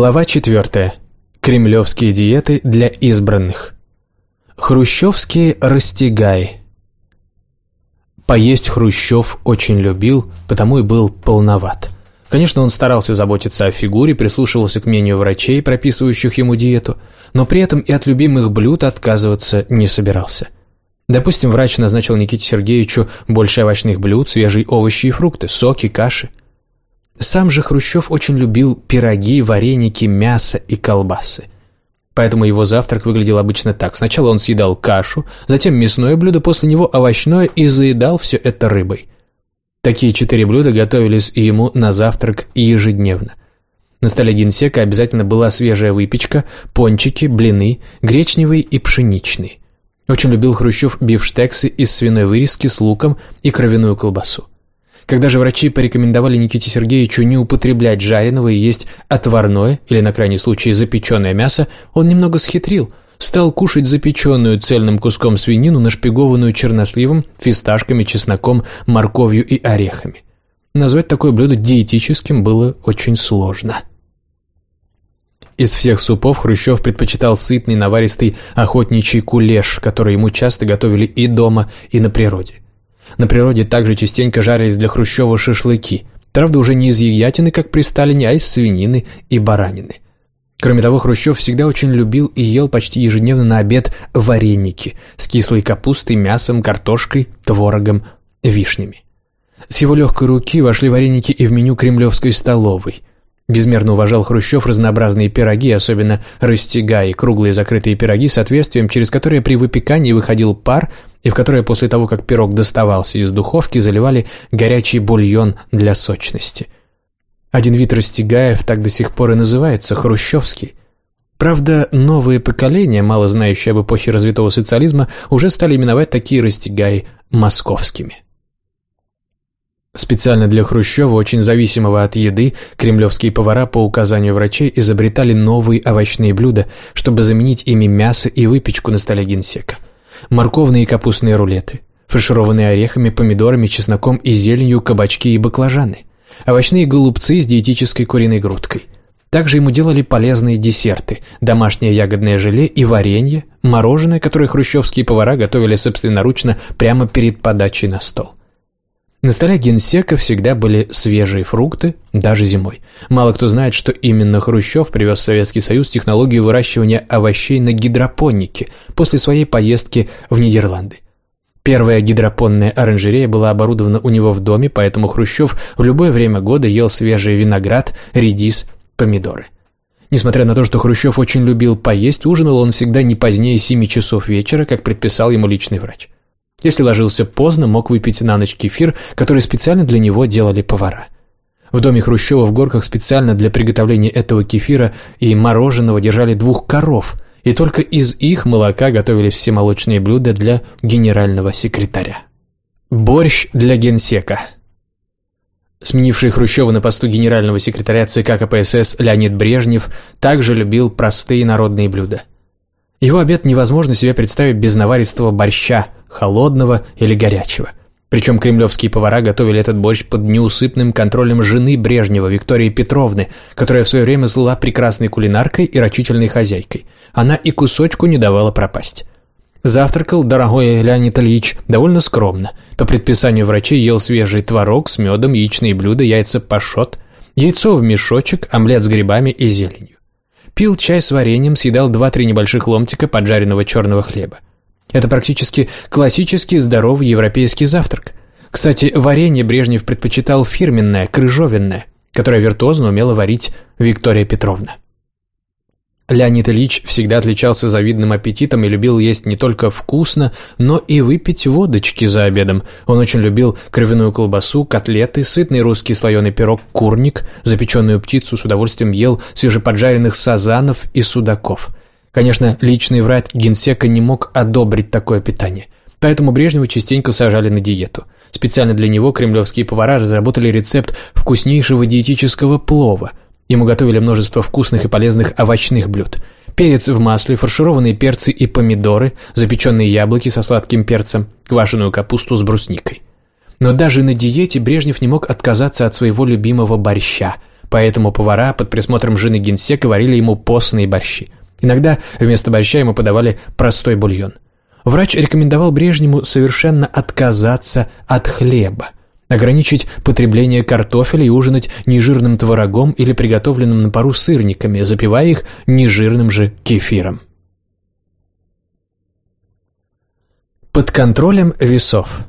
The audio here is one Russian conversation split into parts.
Глава 4. Кремлевские диеты для избранных. Хрущевские растягаи. Поесть Хрущев очень любил, потому и был полноват. Конечно, он старался заботиться о фигуре, прислушивался к мнению врачей, прописывающих ему диету, но при этом и от любимых блюд отказываться не собирался. Допустим, врач назначил Никите Сергеевичу больше овощных блюд, свежие овощи и фрукты, соки, каши. Сам же Хрущев очень любил пироги, вареники, мясо и колбасы. Поэтому его завтрак выглядел обычно так. Сначала он съедал кашу, затем мясное блюдо, после него овощное и заедал все это рыбой. Такие четыре блюда готовились ему на завтрак ежедневно. На столе генсека обязательно была свежая выпечка, пончики, блины, гречневые и пшеничные. Очень любил Хрущев бифштексы из свиной вырезки с луком и кровяную колбасу. Когда же врачи порекомендовали Никите Сергеевичу не употреблять жареного и есть отварное, или на крайний случай запеченное мясо, он немного схитрил, стал кушать запеченную цельным куском свинину, нашпигованную черносливом, фисташками, чесноком, морковью и орехами. Назвать такое блюдо диетическим было очень сложно. Из всех супов Хрущев предпочитал сытный наваристый охотничий кулеш, который ему часто готовили и дома, и на природе. На природе также частенько жарились для Хрущева шашлыки. Правда, уже не из яятины, как при Сталине, а из свинины и баранины. Кроме того, Хрущев всегда очень любил и ел почти ежедневно на обед вареники с кислой капустой, мясом, картошкой, творогом, вишнями. С его легкой руки вошли вареники и в меню кремлевской столовой. Безмерно уважал Хрущев разнообразные пироги, особенно растягаи, круглые закрытые пироги с отверстием, через которое при выпекании выходил пар, и в которое после того, как пирог доставался из духовки, заливали горячий бульон для сочности. Один вид растягаев так до сих пор и называется – хрущевский. Правда, новые поколения, мало знающие об эпохе развитого социализма, уже стали именовать такие растягаи московскими. Специально для Хрущева, очень зависимого от еды, кремлевские повара по указанию врачей изобретали новые овощные блюда, чтобы заменить ими мясо и выпечку на столе генсека. Морковные и капустные рулеты, фаршированные орехами, помидорами, чесноком и зеленью кабачки и баклажаны, овощные голубцы с диетической куриной грудкой. Также ему делали полезные десерты, домашнее ягодное желе и варенье, мороженое, которое хрущевские повара готовили собственноручно прямо перед подачей на стол. На столе генсека всегда были свежие фрукты, даже зимой. Мало кто знает, что именно Хрущев привез в Советский Союз технологию выращивания овощей на гидропонике после своей поездки в Нидерланды. Первая гидропонная оранжерея была оборудована у него в доме, поэтому Хрущев в любое время года ел свежий виноград, редис, помидоры. Несмотря на то, что Хрущев очень любил поесть, ужинал он всегда не позднее 7 часов вечера, как предписал ему личный врач. Если ложился поздно, мог выпить на ночь кефир, который специально для него делали повара. В доме Хрущева в горках специально для приготовления этого кефира и мороженого держали двух коров, и только из их молока готовили все молочные блюда для генерального секретаря. Борщ для генсека Сменивший Хрущева на посту генерального секретаря ЦК КПСС Леонид Брежнев также любил простые народные блюда. Его обед невозможно себе представить без наваристого борща, холодного или горячего. Причем кремлевские повара готовили этот борщ под неусыпным контролем жены Брежнева, Виктории Петровны, которая в свое время зла прекрасной кулинаркой и рачительной хозяйкой. Она и кусочку не давала пропасть. Завтракал дорогой Леонид Ильич довольно скромно. По предписанию врачей ел свежий творог с медом, яичные блюда, яйца пашот, яйцо в мешочек, омлет с грибами и зеленью. Пил чай с вареньем, съедал 2-3 небольших ломтика поджаренного черного хлеба. Это практически классический здоровый европейский завтрак. Кстати, варенье Брежнев предпочитал фирменное, крыжовенное, которое виртуозно умела варить Виктория Петровна. Леонид Ильич всегда отличался завидным аппетитом и любил есть не только вкусно, но и выпить водочки за обедом. Он очень любил кровяную колбасу, котлеты, сытный русский слоеный пирог «курник», запеченную птицу с удовольствием ел свежеподжаренных сазанов и судаков. Конечно, личный враг генсека не мог одобрить такое питание. Поэтому Брежнева частенько сажали на диету. Специально для него кремлевские повара разработали рецепт вкуснейшего диетического плова – Ему готовили множество вкусных и полезных овощных блюд. Перец в масле, фаршированные перцы и помидоры, запеченные яблоки со сладким перцем, квашеную капусту с брусникой. Но даже на диете Брежнев не мог отказаться от своего любимого борща, поэтому повара под присмотром жены генсека варили ему постные борщи. Иногда вместо борща ему подавали простой бульон. Врач рекомендовал Брежневу совершенно отказаться от хлеба, ограничить потребление картофеля и ужинать нежирным творогом или приготовленным на пару сырниками, запивая их нежирным же кефиром. Под контролем весов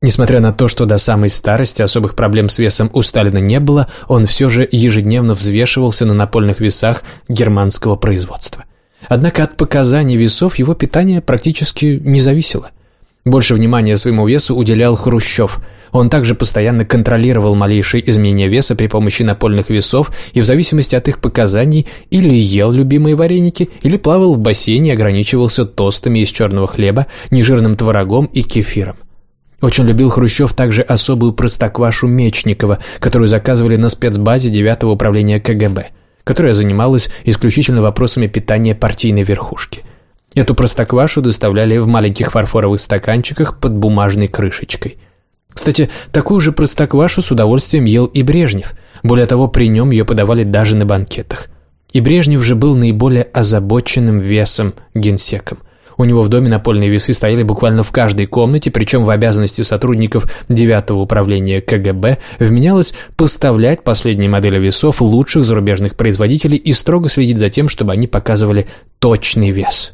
Несмотря на то, что до самой старости особых проблем с весом у Сталина не было, он все же ежедневно взвешивался на напольных весах германского производства. Однако от показаний весов его питание практически не зависело. Больше внимания своему весу уделял Хрущев. Он также постоянно контролировал малейшие изменения веса при помощи напольных весов и в зависимости от их показаний или ел любимые вареники, или плавал в бассейне и ограничивался тостами из черного хлеба, нежирным творогом и кефиром. Очень любил Хрущев также особую простоквашу Мечникова, которую заказывали на спецбазе 9-го управления КГБ, которая занималась исключительно вопросами питания партийной верхушки. Эту простоквашу доставляли в маленьких фарфоровых стаканчиках под бумажной крышечкой. Кстати, такую же простоквашу с удовольствием ел и Брежнев. Более того, при нем ее подавали даже на банкетах. И Брежнев же был наиболее озабоченным весом генсеком. У него в доме напольные весы стояли буквально в каждой комнате, причем в обязанности сотрудников 9-го управления КГБ вменялось поставлять последние модели весов лучших зарубежных производителей и строго следить за тем, чтобы они показывали точный вес.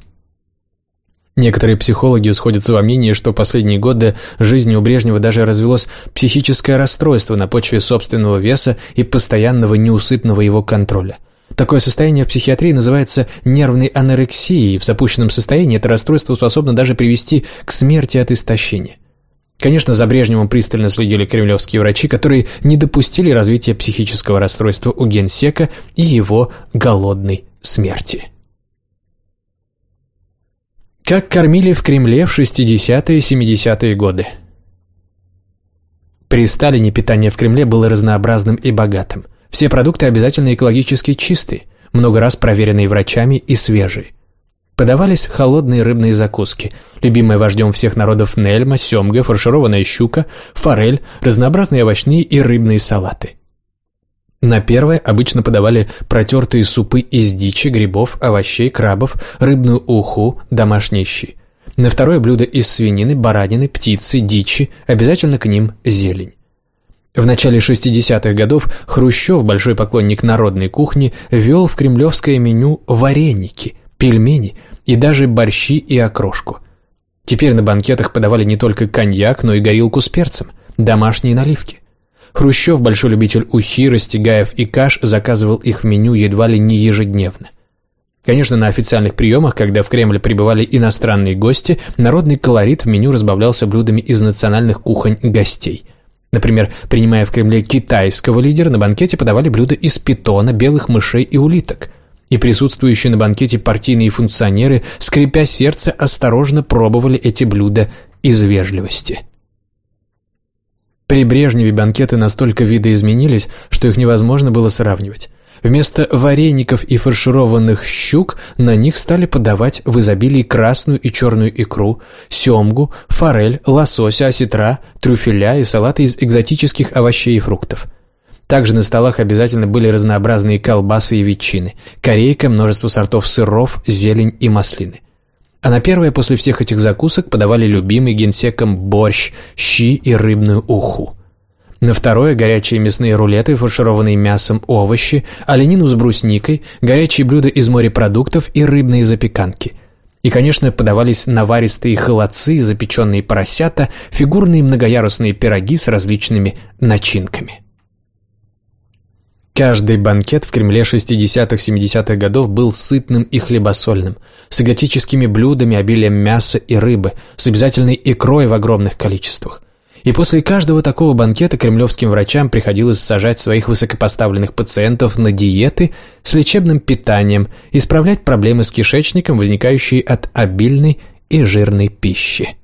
Некоторые психологи сходятся во мнении, что последние годы жизни у Брежнева даже развелось психическое расстройство на почве собственного веса и постоянного неусыпного его контроля. Такое состояние в психиатрии называется нервной анорексией. В запущенном состоянии это расстройство способно даже привести к смерти от истощения. Конечно, за Брежневым пристально следили кремлевские врачи, которые не допустили развития психического расстройства у генсека и его голодной смерти. Как кормили в Кремле в 60-е и 70-е годы? При Сталине питание в Кремле было разнообразным и богатым. Все продукты обязательно экологически чистые, много раз проверенные врачами и свежие. Подавались холодные рыбные закуски, любимые вождем всех народов нельма, семга, фаршированная щука, форель, разнообразные овощные и рыбные салаты. На первое обычно подавали протертые супы из дичи, грибов, овощей, крабов, рыбную уху, домашние щи. На второе блюдо из свинины, баранины, птицы, дичи, обязательно к ним зелень. В начале 60-х годов Хрущев, большой поклонник народной кухни, ввел в кремлевское меню вареники, пельмени и даже борщи и окрошку. Теперь на банкетах подавали не только коньяк, но и горилку с перцем, домашние наливки. Хрущев, большой любитель ухи, растягаев и каш, заказывал их в меню едва ли не ежедневно. Конечно, на официальных приемах, когда в Кремль прибывали иностранные гости, народный колорит в меню разбавлялся блюдами из национальных кухонь гостей – Например, принимая в Кремле китайского лидера, на банкете подавали блюда из питона, белых мышей и улиток. И присутствующие на банкете партийные функционеры, скрипя сердце, осторожно пробовали эти блюда из вежливости. При Брежневе банкеты настолько видоизменились, что их невозможно было сравнивать. Вместо вареников и фаршированных щук на них стали подавать в изобилии красную и черную икру, семгу, форель, лосося, осетра, трюфеля и салаты из экзотических овощей и фруктов. Также на столах обязательно были разнообразные колбасы и ветчины, корейка, множество сортов сыров, зелень и маслины. А на первое после всех этих закусок подавали любимый генсеком борщ, щи и рыбную уху. На второе – горячие мясные рулеты, фаршированные мясом овощи, оленину с брусникой, горячие блюда из морепродуктов и рыбные запеканки. И, конечно, подавались наваристые холодцы, запеченные поросята, фигурные многоярусные пироги с различными начинками. Каждый банкет в Кремле 60-70-х годов был сытным и хлебосольным, с экзотическими блюдами, обилием мяса и рыбы, с обязательной икрой в огромных количествах. И после каждого такого банкета кремлевским врачам приходилось сажать своих высокопоставленных пациентов на диеты с лечебным питанием, исправлять проблемы с кишечником, возникающие от обильной и жирной пищи.